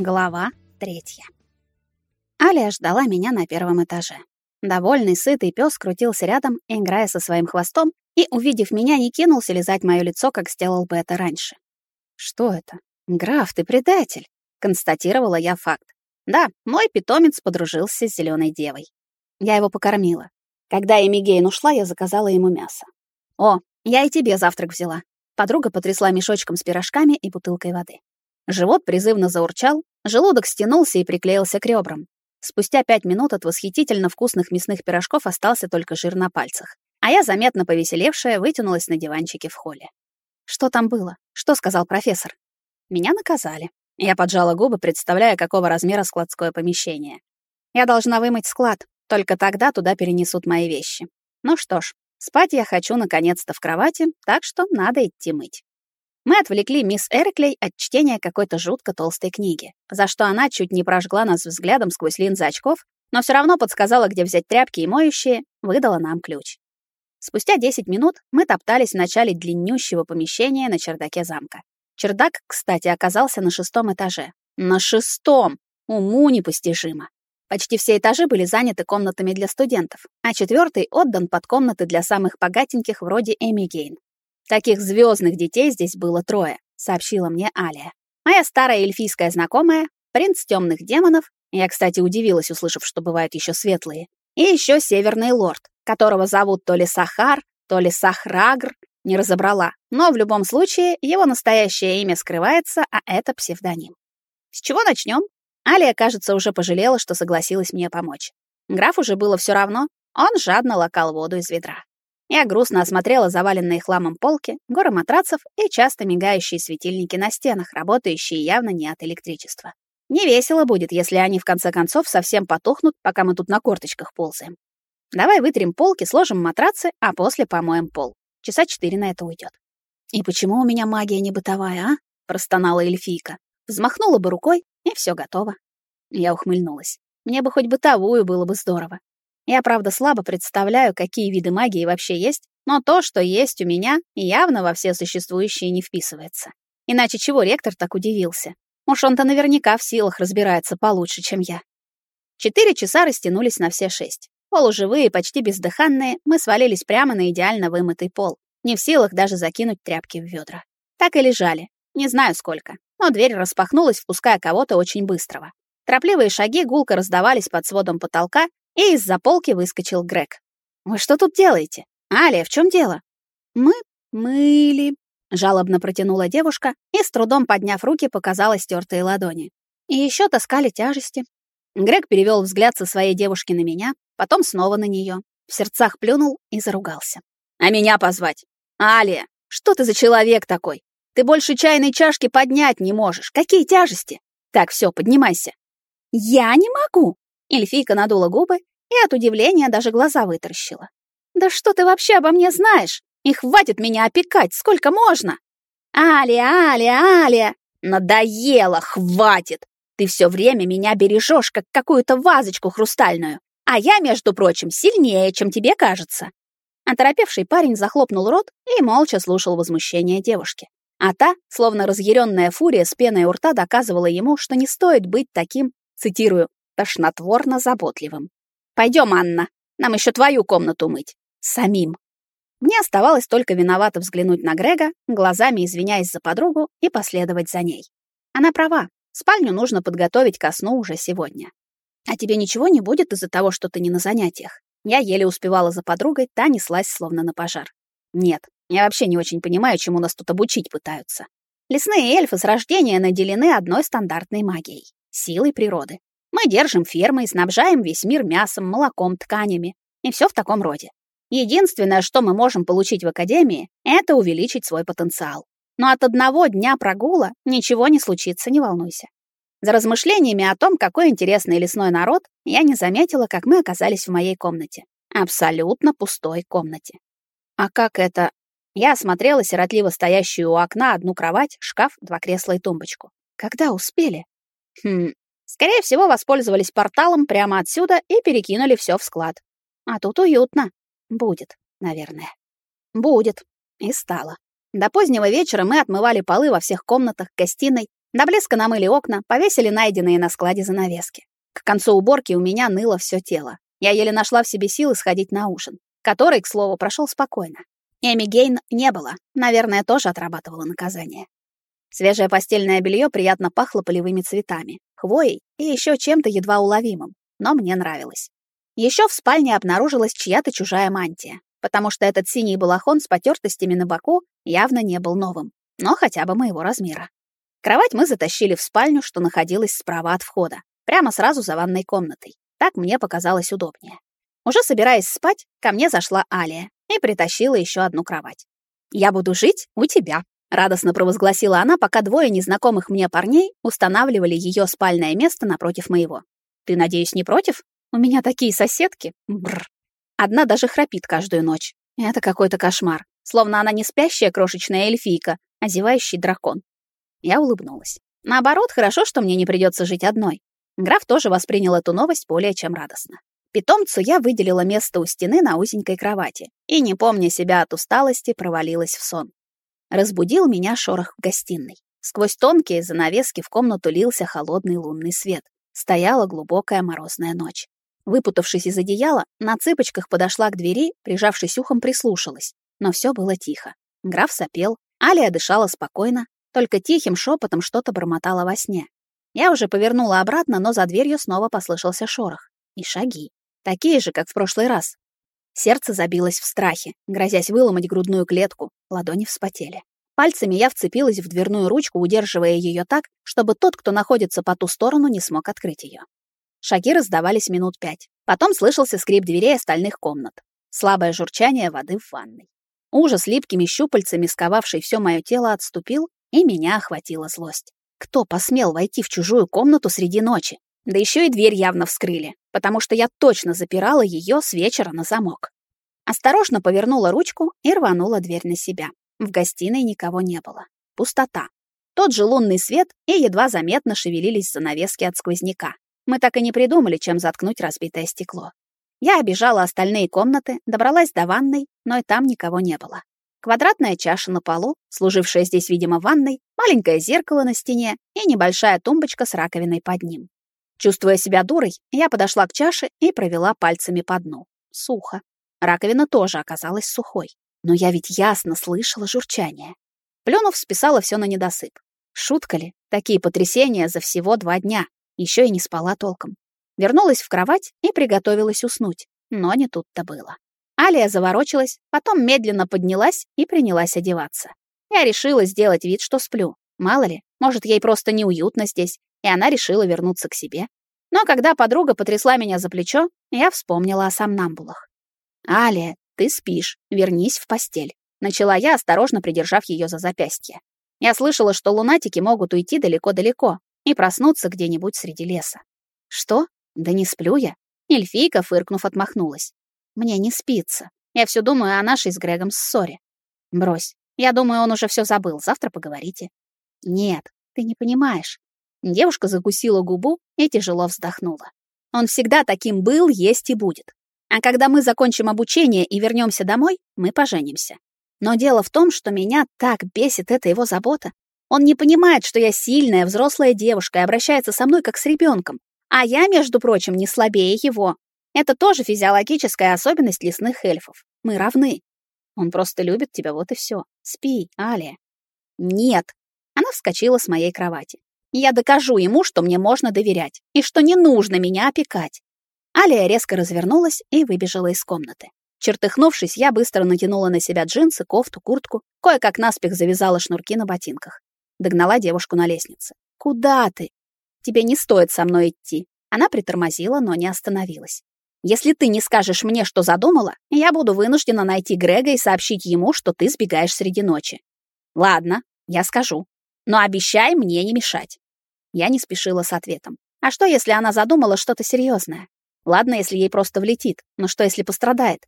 Глава третья. Алия ждала меня на первом этаже. Довольный, сытый пес крутился рядом, играя со своим хвостом, и, увидев меня, не кинулся лизать моё лицо, как сделал бы это раньше. «Что это? Граф, ты предатель!» — констатировала я факт. Да, мой питомец подружился с зеленой девой. Я его покормила. Когда Эмигейн ушла, я заказала ему мясо. «О, я и тебе завтрак взяла». Подруга потрясла мешочком с пирожками и бутылкой воды. Живот призывно заурчал, желудок стянулся и приклеился к ребрам. Спустя пять минут от восхитительно вкусных мясных пирожков остался только жир на пальцах. А я, заметно повеселевшая, вытянулась на диванчике в холле. Что там было? Что сказал профессор? Меня наказали. Я поджала губы, представляя, какого размера складское помещение. Я должна вымыть склад, только тогда туда перенесут мои вещи. Ну что ж, спать я хочу наконец-то в кровати, так что надо идти мыть. Мы отвлекли мисс Эриклей от чтения какой-то жутко толстой книги, за что она чуть не прожгла нас взглядом сквозь линзы очков, но все равно подсказала, где взять тряпки и моющие, выдала нам ключ. Спустя 10 минут мы топтались в начале длиннющего помещения на чердаке замка. Чердак, кстати, оказался на шестом этаже. На шестом! Уму непостижимо. Почти все этажи были заняты комнатами для студентов, а четвертый отдан под комнаты для самых богатеньких вроде Эми Гейн. Таких звездных детей здесь было трое, сообщила мне Алия. Моя старая эльфийская знакомая, принц темных демонов, я, кстати, удивилась, услышав, что бывают еще светлые, и еще северный лорд, которого зовут то ли Сахар, то ли Сахрагр, не разобрала, но в любом случае его настоящее имя скрывается, а это псевдоним. С чего начнем? Алия, кажется, уже пожалела, что согласилась мне помочь. Граф уже было все равно, он жадно лакал воду из ведра. Я грустно осмотрела заваленные хламом полки, горы матрацев и часто мигающие светильники на стенах, работающие явно не от электричества. Не весело будет, если они в конце концов совсем потухнут, пока мы тут на корточках ползаем. Давай вытрем полки, сложим матрацы, а после помоем пол. Часа четыре на это уйдет. И почему у меня магия не бытовая, а? простонала эльфийка. Взмахнула бы рукой, и все готово. Я ухмыльнулась. Мне бы хоть бытовую было бы здорово. Я, правда, слабо представляю, какие виды магии вообще есть, но то, что есть у меня, явно во все существующие не вписывается. Иначе чего ректор так удивился? Уж он-то наверняка в силах разбирается получше, чем я. Четыре часа растянулись на все шесть. Полуживые, почти бездыханные, мы свалились прямо на идеально вымытый пол, не в силах даже закинуть тряпки в ведра. Так и лежали. Не знаю сколько, но дверь распахнулась, впуская кого-то очень быстрого. Торопливые шаги гулко раздавались под сводом потолка, и из-за полки выскочил Грег. «Вы что тут делаете? Алия, в чем дело?» «Мы мыли», — жалобно протянула девушка и, с трудом подняв руки, показала стертые ладони. «И еще таскали тяжести». Грег перевел взгляд со своей девушки на меня, потом снова на нее, в сердцах плюнул и заругался. «А меня позвать? Алия, что ты за человек такой? Ты больше чайной чашки поднять не можешь. Какие тяжести? Так, все, поднимайся». «Я не могу!» Эльфийка надула губы и от удивления даже глаза вытаращила. «Да что ты вообще обо мне знаешь? И хватит меня опекать, сколько можно?» «Алия, Алия, Алия! Надоело, хватит! Ты все время меня бережешь, как какую-то вазочку хрустальную, а я, между прочим, сильнее, чем тебе кажется». Оторопевший парень захлопнул рот и молча слушал возмущение девушки. А та, словно разъяренная фурия с пеной у рта, доказывала ему, что не стоит быть таким, цитирую, тошнотворно заботливым. Пойдем, Анна, нам еще твою комнату мыть. Самим. Мне оставалось только виновато взглянуть на Грега, глазами извиняясь за подругу, и последовать за ней. Она права, спальню нужно подготовить ко сну уже сегодня. А тебе ничего не будет из-за того, что ты не на занятиях? Я еле успевала за подругой, та неслась словно на пожар. Нет, я вообще не очень понимаю, чему нас тут обучить пытаются. Лесные эльфы с рождения наделены одной стандартной магией — силой природы. Мы держим фермы и снабжаем весь мир мясом, молоком, тканями. И все в таком роде. Единственное, что мы можем получить в академии, это увеличить свой потенциал. Но от одного дня прогула ничего не случится, не волнуйся. За размышлениями о том, какой интересный лесной народ, я не заметила, как мы оказались в моей комнате. Абсолютно пустой комнате. А как это? Я осмотрела сиротливо стоящую у окна одну кровать, шкаф, два кресла и тумбочку. Когда успели? Хм, Скорее всего, воспользовались порталом прямо отсюда и перекинули все в склад. А тут уютно. Будет, наверное. Будет. И стало. До позднего вечера мы отмывали полы во всех комнатах, гостиной, До блеска намыли окна, повесили найденные на складе занавески. К концу уборки у меня ныло все тело. Я еле нашла в себе силы сходить на ужин, который, к слову, прошел спокойно. Эми Гейн не было, наверное, тоже отрабатывала наказание. Свежее постельное белье приятно пахло полевыми цветами, хвоей и еще чем-то едва уловимым, но мне нравилось. Еще в спальне обнаружилась чья-то чужая мантия, потому что этот синий балахон с потертостями на боку явно не был новым, но хотя бы моего размера. Кровать мы затащили в спальню, что находилась справа от входа, прямо сразу за ванной комнатой. Так мне показалось удобнее. Уже собираясь спать, ко мне зашла Алия и притащила еще одну кровать. «Я буду жить у тебя», — радостно провозгласила она, пока двое незнакомых мне парней устанавливали ее спальное место напротив моего. «Ты, надеюсь, не против?» У меня такие соседки. Бррр. Одна даже храпит каждую ночь. Это какой-то кошмар. Словно она не спящая крошечная эльфийка, а зевающий дракон. Я улыбнулась. Наоборот, хорошо, что мне не придется жить одной. Граф тоже воспринял эту новость более чем радостно. Питомцу я выделила место у стены на узенькой кровати и, не помня себя от усталости, провалилась в сон. Разбудил меня шорох в гостиной. Сквозь тонкие занавески в комнату лился холодный лунный свет. Стояла глубокая морозная ночь. Выпутавшись из одеяла, на цыпочках подошла к двери, прижавшись ухом, прислушалась. Но все было тихо. Граф сопел, Алия дышала спокойно, только тихим шепотом что-то бормотала во сне. Я уже повернула обратно, но за дверью снова послышался шорох. И шаги. Такие же, как в прошлый раз. Сердце забилось в страхе, грозясь выломать грудную клетку, ладони вспотели. Пальцами я вцепилась в дверную ручку, удерживая ее так, чтобы тот, кто находится по ту сторону, не смог открыть ее. Шаги раздавались минут пять. Потом слышался скрип дверей остальных комнат. Слабое журчание воды в ванной. Ужас липкими щупальцами, сковавший все мое тело, отступил, и меня охватила злость. Кто посмел войти в чужую комнату среди ночи? Да еще и дверь явно вскрыли, потому что я точно запирала ее с вечера на замок. Осторожно повернула ручку и рванула дверь на себя. В гостиной никого не было. Пустота. Тот же лунный свет и едва заметно шевелились занавески от сквозняка. Мы так и не придумали, чем заткнуть разбитое стекло. Я обежала остальные комнаты, добралась до ванной, но и там никого не было. Квадратная чаша на полу, служившая здесь, видимо, ванной, маленькое зеркало на стене и небольшая тумбочка с раковиной под ним. Чувствуя себя дурой, я подошла к чаше и провела пальцами по дну. Сухо. Раковина тоже оказалась сухой. Но я ведь ясно слышала журчание. Плюнув, списала все на недосып. Шутка ли? Такие потрясения за всего два дня. Еще и не спала толком. Вернулась в кровать и приготовилась уснуть. Но не тут-то было. Алия заворочилась, потом медленно поднялась и принялась одеваться. Я решила сделать вид, что сплю. Мало ли, может, ей просто неуютно здесь, и она решила вернуться к себе. Но когда подруга потрясла меня за плечо, я вспомнила о сомнамбулах. «Алия, ты спишь, вернись в постель», — начала я, осторожно придержав ее за запястье. Я слышала, что лунатики могут уйти далеко-далеко, и проснуться где-нибудь среди леса. Что? Да не сплю я. Эльфийка, фыркнув, отмахнулась. Мне не спится. Я все думаю о нашей с Грегом ссоре. Брось. Я думаю, он уже все забыл. Завтра поговорите. Нет, ты не понимаешь. Девушка закусила губу и тяжело вздохнула. Он всегда таким был, есть и будет. А когда мы закончим обучение и вернемся домой, мы поженимся. Но дело в том, что меня так бесит эта его забота. Он не понимает, что я сильная, взрослая девушка и обращается со мной как с ребенком. А я, между прочим, не слабее его. Это тоже физиологическая особенность лесных эльфов. Мы равны. Он просто любит тебя, вот и все. Спи, Алия. Нет. Она вскочила с моей кровати. Я докажу ему, что мне можно доверять и что не нужно меня опекать. Алия резко развернулась и выбежала из комнаты. Чертыхнувшись, я быстро натянула на себя джинсы, кофту, куртку, кое-как наспех завязала шнурки на ботинках. Догнала девушку на лестнице. «Куда ты? Тебе не стоит со мной идти». Она притормозила, но не остановилась. «Если ты не скажешь мне, что задумала, я буду вынуждена найти Грега и сообщить ему, что ты сбегаешь среди ночи». «Ладно, я скажу. Но обещай мне не мешать». Я не спешила с ответом. А что, если она задумала что-то серьезное? Ладно, если ей просто влетит, но что, если пострадает?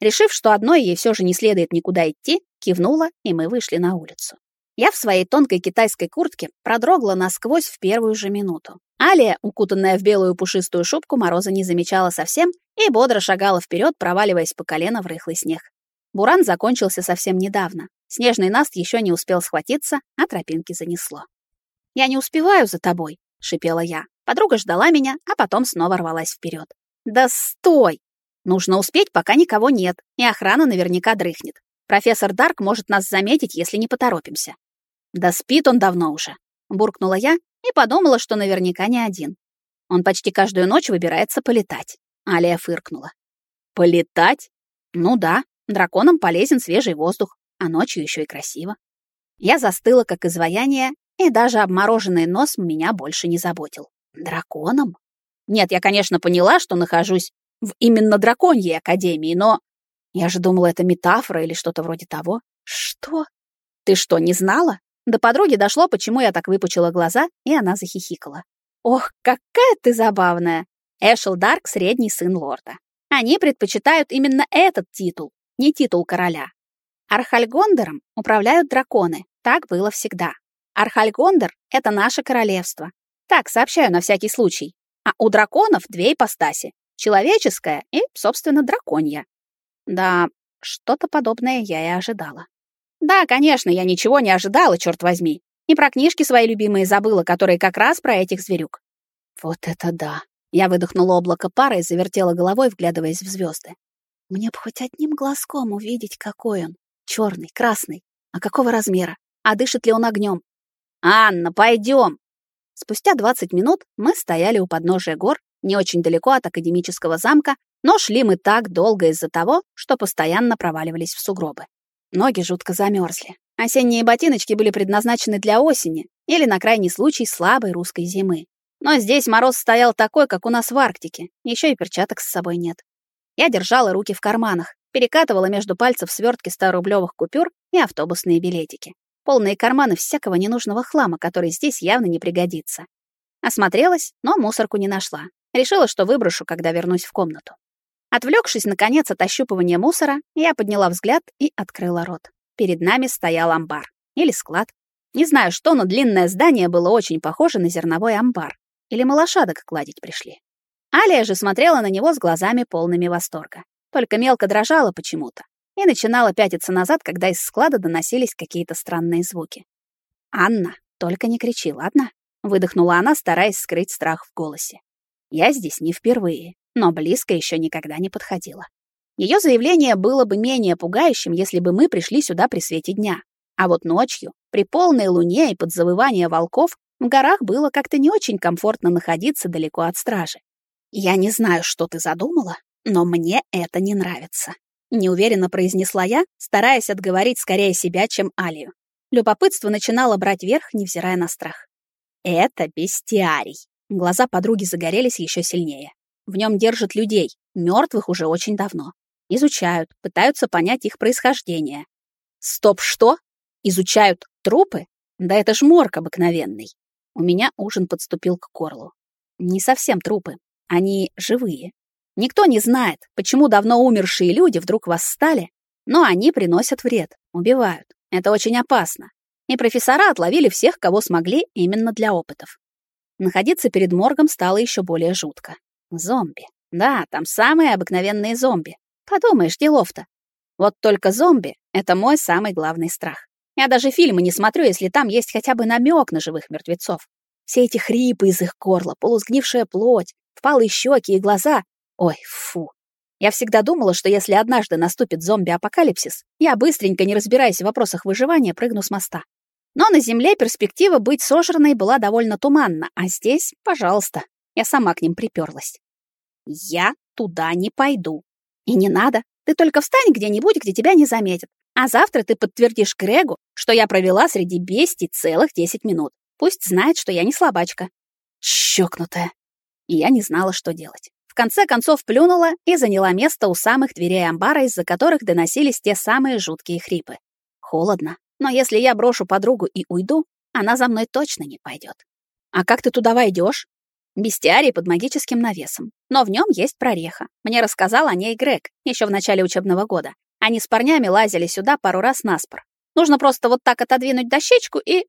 Решив, что одной ей все же не следует никуда идти, кивнула, и мы вышли на улицу. Я в своей тонкой китайской куртке продрогла насквозь в первую же минуту. Алия, укутанная в белую пушистую шубку, мороза не замечала совсем и бодро шагала вперед, проваливаясь по колено в рыхлый снег. Буран закончился совсем недавно. Снежный наст еще не успел схватиться, а тропинки занесло. Я не успеваю за тобой», — шипела я. Подруга ждала меня, а потом снова рвалась вперед. «Да стой! Нужно успеть, пока никого нет, и охрана наверняка дрыхнет. Профессор Дарк может нас заметить, если не поторопимся». «Да спит он давно уже», — буркнула я и подумала, что наверняка не один. Он почти каждую ночь выбирается полетать. Алия фыркнула. «Полетать? Ну да, драконам полезен свежий воздух, а ночью еще и красиво». Я застыла, как изваяние, и даже обмороженный нос меня больше не заботил. Драконом? Нет, я, конечно, поняла, что нахожусь в именно драконьей академии, но... Я же думала, это метафора или что-то вроде того. Что? Ты что, не знала? До подруги дошло, почему я так выпучила глаза, и она захихикала. Ох, какая ты забавная! Эшел Дарк — средний сын лорда. Они предпочитают именно этот титул, не титул короля. Архальгондером управляют драконы, так было всегда. Архальгондер — это наше королевство. Так, сообщаю на всякий случай. А у драконов две ипостаси — человеческая и, собственно, драконья. Да, что-то подобное я и ожидала. Да, конечно, я ничего не ожидала, черт возьми. И про книжки свои любимые забыла, которые как раз про этих зверюк. Вот это да. Я выдохнула облако пара и завертела головой, вглядываясь в звезды. Мне бы хоть одним глазком увидеть, какой он. Черный, красный. А какого размера? А дышит ли он огнем? «Анна, пойдем!» Спустя 20 минут мы стояли у подножия гор, не очень далеко от академического замка, но шли мы так долго из-за того, что постоянно проваливались в сугробы. Ноги жутко замерзли. Осенние ботиночки были предназначены для осени или, на крайний случай, слабой русской зимы. Но здесь мороз стоял такой, как у нас в Арктике, еще и перчаток с собой нет. Я держала руки в карманах, перекатывала между пальцев свертки 100-рублевых купюр и автобусные билетики полные карманы всякого ненужного хлама, который здесь явно не пригодится. Осмотрелась, но мусорку не нашла. Решила, что выброшу, когда вернусь в комнату. Отвлекшись, наконец, от ощупывания мусора, я подняла взгляд и открыла рот. Перед нами стоял амбар. Или склад. Не знаю что, но длинное здание было очень похоже на зерновой амбар. Или мы лошадок кладить пришли. Алия же смотрела на него с глазами полными восторга. Только мелко дрожала почему-то и начинала пятиться назад, когда из склада доносились какие-то странные звуки. «Анна, только не кричи, ладно?» — выдохнула она, стараясь скрыть страх в голосе. «Я здесь не впервые, но близко еще никогда не подходила. Ее заявление было бы менее пугающим, если бы мы пришли сюда при свете дня. А вот ночью, при полной луне и под завывание волков, в горах было как-то не очень комфортно находиться далеко от стражи. Я не знаю, что ты задумала, но мне это не нравится неуверенно произнесла я, стараясь отговорить скорее себя, чем Алию. Любопытство начинало брать верх, невзирая на страх. Это бестиарий. Глаза подруги загорелись еще сильнее. В нем держат людей, мертвых уже очень давно. Изучают, пытаются понять их происхождение. Стоп, что? Изучают трупы? Да это ж морг обыкновенный. У меня ужин подступил к горлу. Не совсем трупы. Они живые, Никто не знает, почему давно умершие люди вдруг восстали, но они приносят вред, убивают. Это очень опасно. И профессора отловили всех, кого смогли, именно для опытов. Находиться перед моргом стало еще более жутко. Зомби. Да, там самые обыкновенные зомби. Подумаешь, делов-то. Вот только зомби — это мой самый главный страх. Я даже фильмы не смотрю, если там есть хотя бы намек на живых мертвецов. Все эти хрипы из их горла, полусгнившая плоть, впалые щеки и глаза Ой, фу. Я всегда думала, что если однажды наступит зомби-апокалипсис, я быстренько, не разбираясь в вопросах выживания, прыгну с моста. Но на Земле перспектива быть сожранной была довольно туманна, а здесь, пожалуйста, я сама к ним приперлась. Я туда не пойду. И не надо. Ты только встань где-нибудь, где тебя не заметят. А завтра ты подтвердишь Грегу, что я провела среди бестий целых 10 минут. Пусть знает, что я не слабачка. Чокнутая. И я не знала, что делать конце концов плюнула и заняла место у самых дверей амбара, из-за которых доносились те самые жуткие хрипы. Холодно, но если я брошу подругу и уйду, она за мной точно не пойдет. А как ты туда войдешь? Бестиарий под магическим навесом. Но в нем есть прореха. Мне рассказал о ней Грег еще в начале учебного года. Они с парнями лазили сюда пару раз наспор. Нужно просто вот так отодвинуть дощечку и...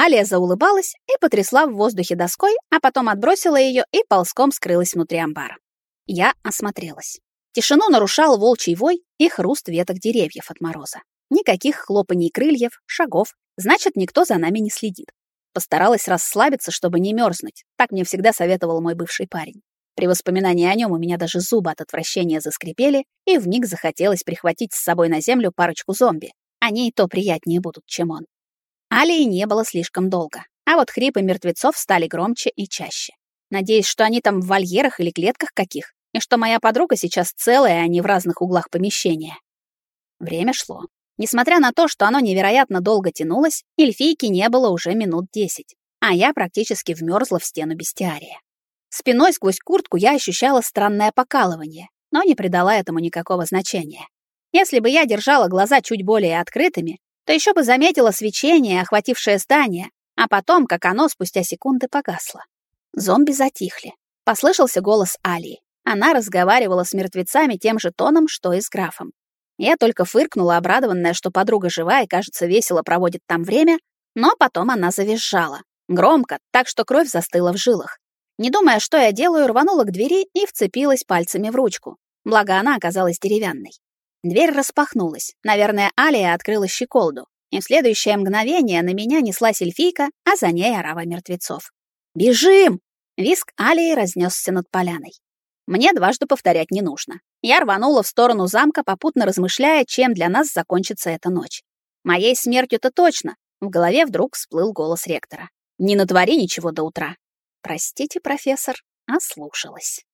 Алия заулыбалась и потрясла в воздухе доской, а потом отбросила ее и ползком скрылась внутри амбара. Я осмотрелась. Тишину нарушал волчий вой и хруст веток деревьев от мороза. Никаких хлопаний крыльев, шагов, значит, никто за нами не следит. Постаралась расслабиться, чтобы не мерзнуть. Так мне всегда советовал мой бывший парень. При воспоминании о нем у меня даже зубы от отвращения заскрипели, и вмиг захотелось прихватить с собой на землю парочку зомби. Они и то приятнее будут, чем он. Алии не было слишком долго, а вот хрипы мертвецов стали громче и чаще. Надеюсь, что они там в вольерах или клетках каких, и что моя подруга сейчас целая, а не в разных углах помещения. Время шло. Несмотря на то, что оно невероятно долго тянулось, эльфийки не было уже минут десять, а я практически вмерзла в стену бестиария. Спиной сквозь куртку я ощущала странное покалывание, но не придала этому никакого значения. Если бы я держала глаза чуть более открытыми, то еще бы заметила свечение, охватившее здание, а потом, как оно спустя секунды погасло. Зомби затихли. Послышался голос Алии. Она разговаривала с мертвецами тем же тоном, что и с графом. Я только фыркнула, обрадованная, что подруга жива и, кажется, весело проводит там время, но потом она завизжала. Громко, так что кровь застыла в жилах. Не думая, что я делаю, рванула к двери и вцепилась пальцами в ручку. Благо, она оказалась деревянной. Дверь распахнулась. Наверное, Алия открыла щеколду. И в следующее мгновение на меня неслась эльфийка, а за ней орава мертвецов. «Бежим!» Виск Алии разнесся над поляной. Мне дважды повторять не нужно. Я рванула в сторону замка, попутно размышляя, чем для нас закончится эта ночь. Моей смертью-то точно. В голове вдруг всплыл голос ректора. «Не натвори ничего до утра. Простите, профессор, ослушалась.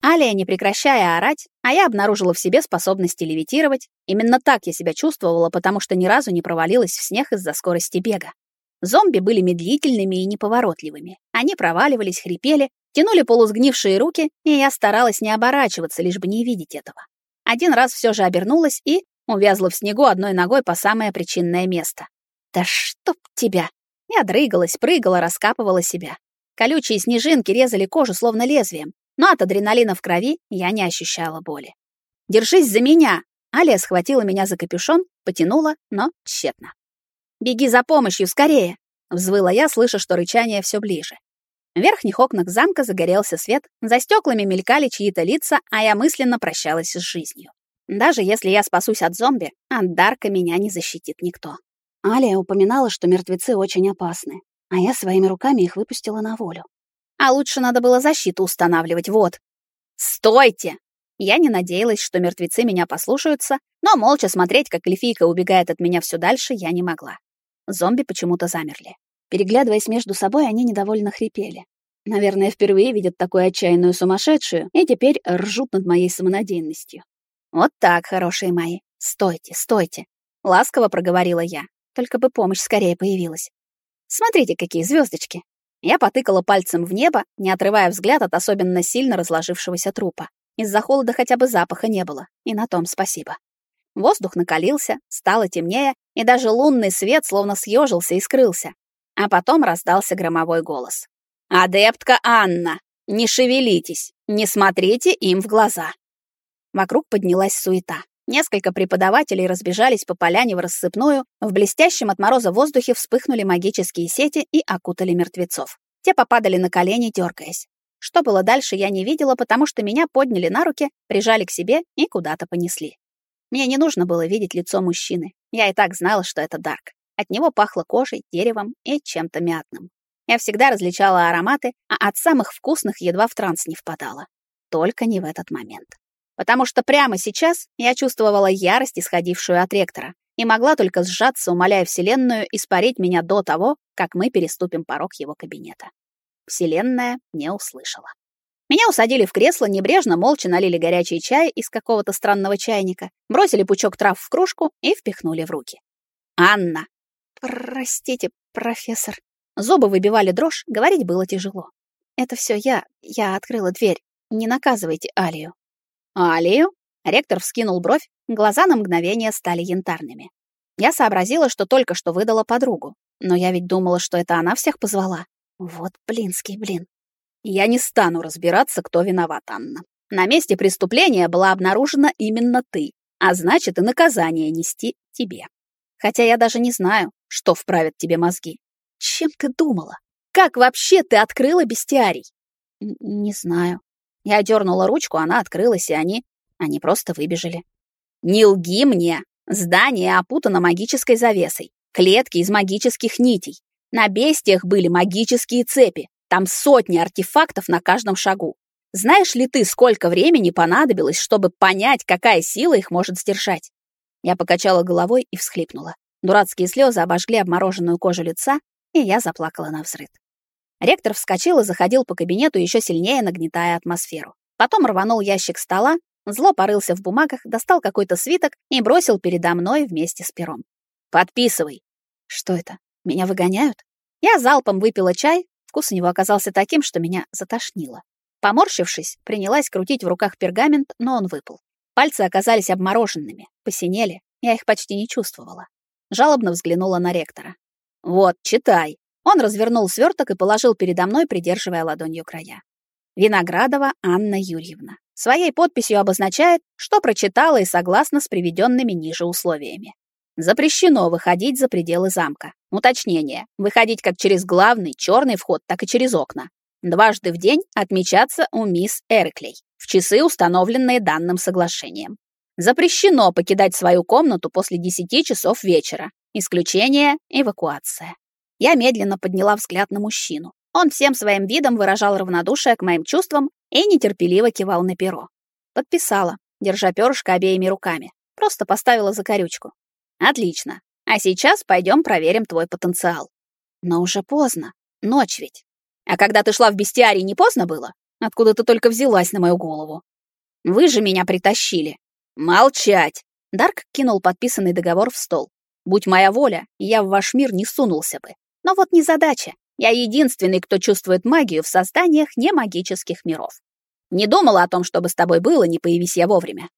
Алия, не прекращая орать, а я обнаружила в себе способности левитировать. Именно так я себя чувствовала, потому что ни разу не провалилась в снег из-за скорости бега. Зомби были медлительными и неповоротливыми. Они проваливались, хрипели, тянули полусгнившие руки, и я старалась не оборачиваться, лишь бы не видеть этого. Один раз все же обернулась и увязла в снегу одной ногой по самое причинное место. «Да чтоб тебя!» Я дрыгалась, прыгала, раскапывала себя. Колючие снежинки резали кожу словно лезвием, но от адреналина в крови я не ощущала боли. «Держись за меня!» Алия схватила меня за капюшон, потянула, но тщетно. «Беги за помощью, скорее!» Взвыла я, слыша, что рычание все ближе. В верхних окнах замка загорелся свет, за стеклами мелькали чьи-то лица, а я мысленно прощалась с жизнью. Даже если я спасусь от зомби, от Дарка меня не защитит никто. Алия упоминала, что мертвецы очень опасны а я своими руками их выпустила на волю. А лучше надо было защиту устанавливать, вот. «Стойте!» Я не надеялась, что мертвецы меня послушаются, но молча смотреть, как эльфийка убегает от меня все дальше, я не могла. Зомби почему-то замерли. Переглядываясь между собой, они недовольно хрипели. Наверное, впервые видят такую отчаянную сумасшедшую и теперь ржут над моей самонадеянностью. «Вот так, хорошие мои. Стойте, стойте!» Ласково проговорила я. Только бы помощь скорее появилась. Смотрите, какие звездочки. Я потыкала пальцем в небо, не отрывая взгляд от особенно сильно разложившегося трупа. Из-за холода хотя бы запаха не было, и на том спасибо. Воздух накалился, стало темнее, и даже лунный свет словно съежился и скрылся. А потом раздался громовой голос. «Адептка Анна, не шевелитесь, не смотрите им в глаза». Вокруг поднялась суета. Несколько преподавателей разбежались по поляне в рассыпную, в блестящем от мороза воздухе вспыхнули магические сети и окутали мертвецов. Те попадали на колени, дергаясь. Что было дальше, я не видела, потому что меня подняли на руки, прижали к себе и куда-то понесли. Мне не нужно было видеть лицо мужчины. Я и так знала, что это Дарк. От него пахло кожей, деревом и чем-то мятным. Я всегда различала ароматы, а от самых вкусных едва в транс не впадала. Только не в этот момент потому что прямо сейчас я чувствовала ярость, исходившую от ректора, и могла только сжаться, умоляя Вселенную испарить меня до того, как мы переступим порог его кабинета. Вселенная не услышала. Меня усадили в кресло, небрежно, молча налили горячий чай из какого-то странного чайника, бросили пучок трав в кружку и впихнули в руки. «Анна!» «Простите, профессор». Зубы выбивали дрожь, говорить было тяжело. «Это все я, я открыла дверь. Не наказывайте Алию». «Алию?» Ректор вскинул бровь, глаза на мгновение стали янтарными. Я сообразила, что только что выдала подругу, но я ведь думала, что это она всех позвала. Вот блинский блин. Я не стану разбираться, кто виноват, Анна. На месте преступления была обнаружена именно ты, а значит и наказание нести тебе. Хотя я даже не знаю, что вправит тебе мозги. Чем ты думала? Как вообще ты открыла бестиарий? Н не знаю. Я дернула ручку, она открылась, и они... Они просто выбежали. «Не лги мне! Здание опутано магической завесой. Клетки из магических нитей. На бестиях были магические цепи. Там сотни артефактов на каждом шагу. Знаешь ли ты, сколько времени понадобилось, чтобы понять, какая сила их может сдержать? Я покачала головой и всхлипнула. Дурацкие слезы обожгли обмороженную кожу лица, и я заплакала на взрыд. Ректор вскочил и заходил по кабинету, еще сильнее нагнетая атмосферу. Потом рванул ящик стола, зло порылся в бумагах, достал какой-то свиток и бросил передо мной вместе с пером. «Подписывай!» «Что это? Меня выгоняют?» Я залпом выпила чай, вкус у него оказался таким, что меня затошнило. Поморщившись, принялась крутить в руках пергамент, но он выпал. Пальцы оказались обмороженными, посинели, я их почти не чувствовала. Жалобно взглянула на ректора. «Вот, читай». Он развернул сверток и положил передо мной, придерживая ладонью края. Виноградова Анна Юрьевна. Своей подписью обозначает, что прочитала и согласна с приведенными ниже условиями. Запрещено выходить за пределы замка. Уточнение. Выходить как через главный, черный вход, так и через окна. Дважды в день отмечаться у мисс Эриклей в часы, установленные данным соглашением. Запрещено покидать свою комнату после 10 часов вечера. Исключение — эвакуация. Я медленно подняла взгляд на мужчину. Он всем своим видом выражал равнодушие к моим чувствам и нетерпеливо кивал на перо. Подписала, держа перышко обеими руками. Просто поставила закорючку. Отлично. А сейчас пойдем проверим твой потенциал. Но уже поздно. Ночь ведь. А когда ты шла в бестиарий, не поздно было? Откуда ты только взялась на мою голову? Вы же меня притащили. Молчать. Дарк кинул подписанный договор в стол. Будь моя воля, я в ваш мир не сунулся бы. Но вот не задача. Я единственный, кто чувствует магию в созданиях немагических миров. Не думала о том, чтобы с тобой было, не появись я вовремя.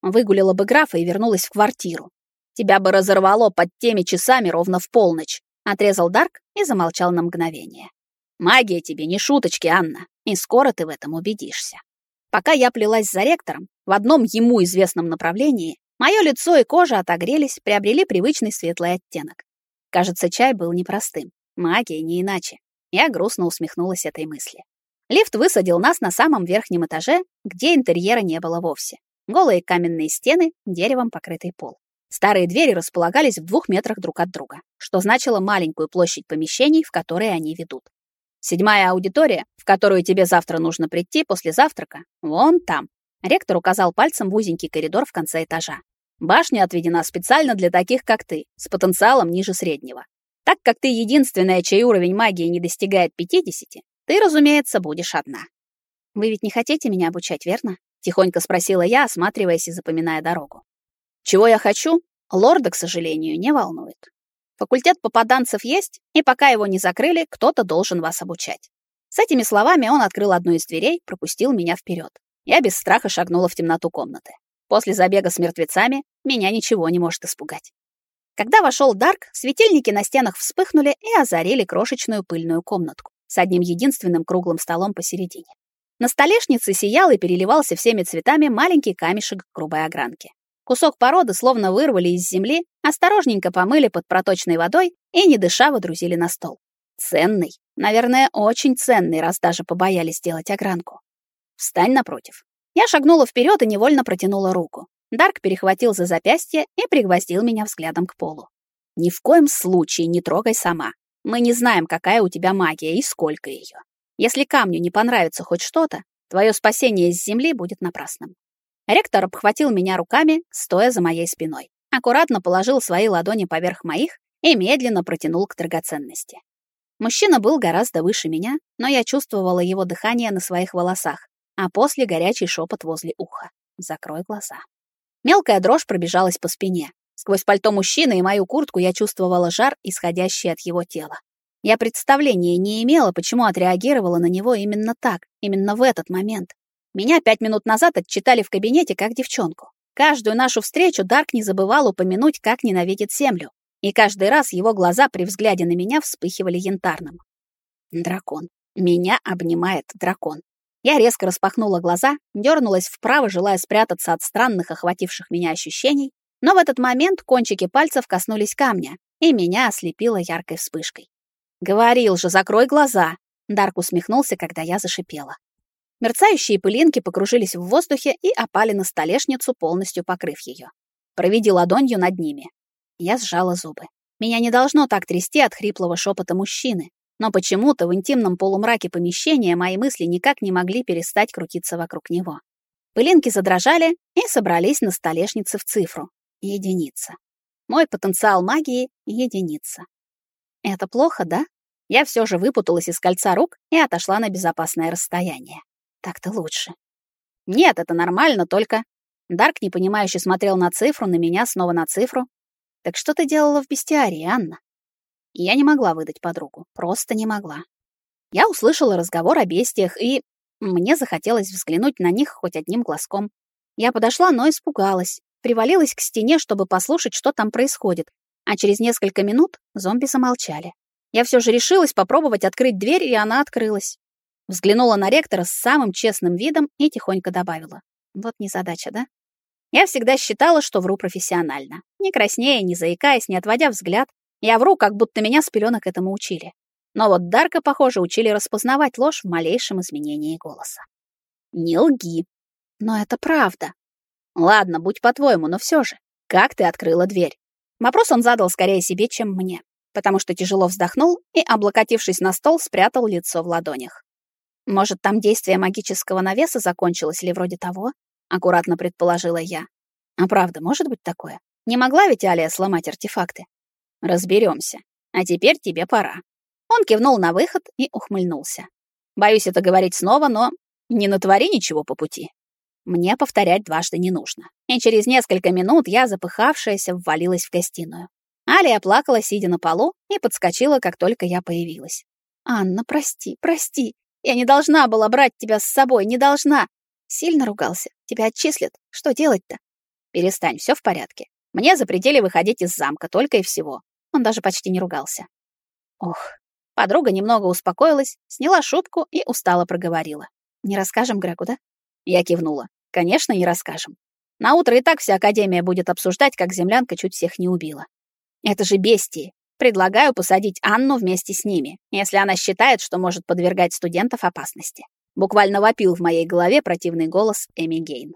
Выгулила бы графа и вернулась в квартиру. Тебя бы разорвало под теми часами ровно в полночь, отрезал Дарк и замолчал на мгновение. Магия тебе не шуточки, Анна, и скоро ты в этом убедишься. Пока я плелась за ректором, в одном ему известном направлении, мое лицо и кожа отогрелись, приобрели привычный светлый оттенок. Кажется, чай был непростым. Магия не иначе. Я грустно усмехнулась этой мысли. Лифт высадил нас на самом верхнем этаже, где интерьера не было вовсе. Голые каменные стены, деревом покрытый пол. Старые двери располагались в двух метрах друг от друга, что значило маленькую площадь помещений, в которые они ведут. Седьмая аудитория, в которую тебе завтра нужно прийти после завтрака, вон там. Ректор указал пальцем в узенький коридор в конце этажа. Башня отведена специально для таких, как ты, с потенциалом ниже среднего. Так как ты единственная, чей уровень магии не достигает 50, ты, разумеется, будешь одна. Вы ведь не хотите меня обучать, верно? Тихонько спросила я, осматриваясь и запоминая дорогу. Чего я хочу, лорда, к сожалению, не волнует. Факультет попаданцев есть, и пока его не закрыли, кто-то должен вас обучать. С этими словами он открыл одну из дверей, пропустил меня вперед. Я без страха шагнула в темноту комнаты. После забега с мертвецами меня ничего не может испугать. Когда вошел Дарк, светильники на стенах вспыхнули и озарили крошечную пыльную комнатку с одним единственным круглым столом посередине. На столешнице сиял и переливался всеми цветами маленький камешек грубой огранки. Кусок породы словно вырвали из земли, осторожненько помыли под проточной водой и, не дыша, водрузили на стол. Ценный, наверное, очень ценный, раз даже побоялись сделать огранку. Встань напротив. Я шагнула вперед и невольно протянула руку. Дарк перехватил за запястье и пригвоздил меня взглядом к полу. «Ни в коем случае не трогай сама. Мы не знаем, какая у тебя магия и сколько ее. Если камню не понравится хоть что-то, твое спасение из земли будет напрасным». Ректор обхватил меня руками, стоя за моей спиной. Аккуратно положил свои ладони поверх моих и медленно протянул к драгоценности. Мужчина был гораздо выше меня, но я чувствовала его дыхание на своих волосах, а после горячий шепот возле уха. «Закрой глаза». Мелкая дрожь пробежалась по спине. Сквозь пальто мужчины и мою куртку я чувствовала жар, исходящий от его тела. Я представления не имела, почему отреагировала на него именно так, именно в этот момент. Меня пять минут назад отчитали в кабинете как девчонку. Каждую нашу встречу Дарк не забывал упомянуть, как ненавидит землю. И каждый раз его глаза при взгляде на меня вспыхивали янтарным. Дракон. Меня обнимает дракон. Я резко распахнула глаза, дернулась вправо, желая спрятаться от странных охвативших меня ощущений, но в этот момент кончики пальцев коснулись камня, и меня ослепило яркой вспышкой. «Говорил же, закрой глаза!» Дарк усмехнулся, когда я зашипела. Мерцающие пылинки покружились в воздухе и опали на столешницу, полностью покрыв ее. Проведи ладонью над ними. Я сжала зубы. Меня не должно так трясти от хриплого шепота мужчины, но почему-то в интимном полумраке помещения мои мысли никак не могли перестать крутиться вокруг него. Пылинки задрожали и собрались на столешнице в цифру. Единица. Мой потенциал магии — единица. Это плохо, да? Я все же выпуталась из кольца рук и отошла на безопасное расстояние. Так-то лучше. Нет, это нормально, только... Дарк непонимающе смотрел на цифру, на меня, снова на цифру. Так что ты делала в бестиарии, Анна? Я не могла выдать подругу, просто не могла. Я услышала разговор о бестиях, и мне захотелось взглянуть на них хоть одним глазком. Я подошла, но испугалась, привалилась к стене, чтобы послушать, что там происходит, а через несколько минут зомби замолчали. Я все же решилась попробовать открыть дверь, и она открылась. Взглянула на ректора с самым честным видом и тихонько добавила. Вот незадача, да? Я всегда считала, что вру профессионально. Не краснея, не заикаясь, не отводя взгляд. Я вру, как будто меня с пеленок этому учили. Но вот Дарка, похоже, учили распознавать ложь в малейшем изменении голоса. Не лги. Но это правда. Ладно, будь по-твоему, но все же. Как ты открыла дверь? Вопрос он задал скорее себе, чем мне, потому что тяжело вздохнул и, облокотившись на стол, спрятал лицо в ладонях. Может, там действие магического навеса закончилось или вроде того? Аккуратно предположила я. А правда, может быть такое? Не могла ведь Алия сломать артефакты? Разберемся. А теперь тебе пора. Он кивнул на выход и ухмыльнулся. Боюсь это говорить снова, но не натвори ничего по пути. Мне повторять дважды не нужно. И через несколько минут я, запыхавшаяся, ввалилась в гостиную. Алия плакала, сидя на полу, и подскочила, как только я появилась. «Анна, прости, прости. Я не должна была брать тебя с собой, не должна!» Сильно ругался. Тебя отчислят. Что делать-то? Перестань, все в порядке. Мне запретили выходить из замка, только и всего. Он даже почти не ругался. Ох. Подруга немного успокоилась, сняла шубку и устало проговорила. «Не расскажем Грегу, да?» Я кивнула. «Конечно, не расскажем. На утро и так вся Академия будет обсуждать, как землянка чуть всех не убила. Это же бестии. Предлагаю посадить Анну вместе с ними, если она считает, что может подвергать студентов опасности. Буквально вопил в моей голове противный голос Эми Гейн.